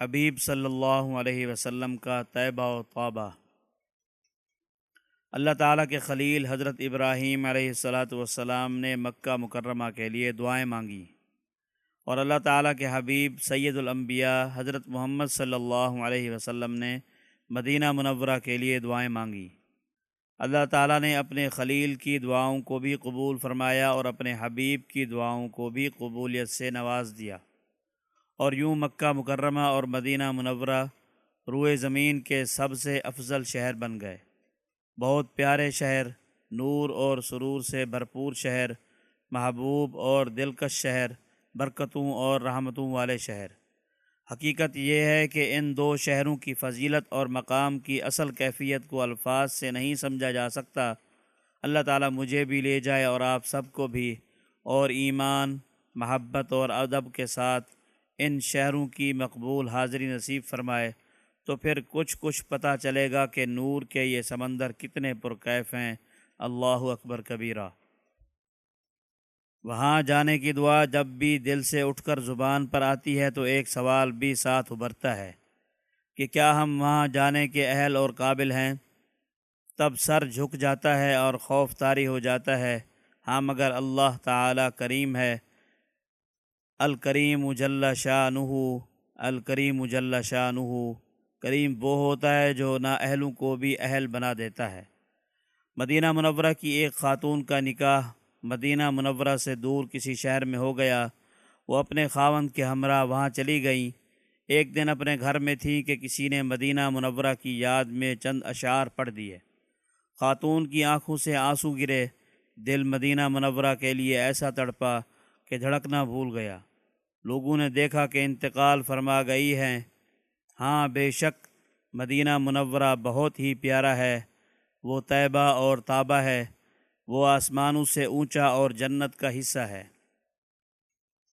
حبیب صلی اللہ علیہ وسلم کا طیبہ و طابہ۔ اللہ تعالیٰ کے خلیل حضرت ابراہیم علیہ السلاۃ والسلام نے مکہ مکرمہ کے لیے دعائیں مانگی اور اللہ تعالیٰ کے حبیب سید الانبیاء حضرت محمد صلی اللہ علیہ وسلم نے مدینہ منورہ کے لیے دعائیں مانگی اللہ تعالیٰ نے اپنے خلیل کی دعاؤں کو بھی قبول فرمایا اور اپنے حبیب کی دعاؤں کو بھی قبولیت سے نواز دیا۔ اور یوں مکہ مکرمہ اور مدینہ منورہ روئے زمین کے سب سے افضل شہر بن گئے۔ بہت پیارے شہر، نور اور سرور سے بھرپور شہر، محبوب اور دلکش شہر، برکتوں اور رحمتوں والے شہر۔ حقیقت یہ ہے کہ ان دو شہروں کی فضیلت اور مقام کی اصل کیفیت کو الفاظ سے نہیں سمجھا جا سکتا۔ اللہ تعالیٰ مجھے بھی لے جائے اور آپ سب کو بھی۔ اور ایمان، محبت اور ادب کے ساتھ ان شہروں کی مقبول حاضری نصیب فرمائے تو پھر کچھ کچھ پتہ چلے گا کہ نور کے یہ سمندر کتنے پرکیف ہیں۔ اللہ اکبر کبیرہ۔ وہاں جانے کی دعا جب بھی دل سے اٹھ کر زبان پر آتی ہے تو ایک سوال بھی ساتھ ابھرتا ہے کہ کیا ہم وہاں جانے کے اہل اور قابل ہیں؟ تب سر جھک جاتا ہے اور خوف طاری ہو جاتا ہے۔ ہاں مگر اللہ تعالی کریم ہے۔ الکریم اجل شاہ نحو الکریم اجل شاہ نحو کریم وہ ہوتا ہے جو نا اہلوں کو بھی اہل بنا دیتا ہے۔ مدینہ منورہ کی ایک خاتون کا نکاح مدینہ منورہ سے دور کسی شہر میں ہو گیا۔ وہ اپنے خاوند کے ہمراہ وہاں چلی گئیں۔ ایک دن اپنے گھر میں تھی کہ کسی نے مدینہ منورہ کی یاد میں چند اشعار پڑھ دیے۔ خاتون کی آنکھوں سے آنسو گرے۔ دل مدینہ منورہ کے لیے ایسا تڑپا کہ دھڑکنا بھول گیا۔ لوگوں نے دیکھا کہ انتقال فرما گئی ہیں۔ ہاں بے شک مدینہ منورہ بہت ہی پیارا ہے۔ وہ طیبہ اور تابہ ہے۔ وہ آسمانوں سے اونچا اور جنت کا حصہ ہے۔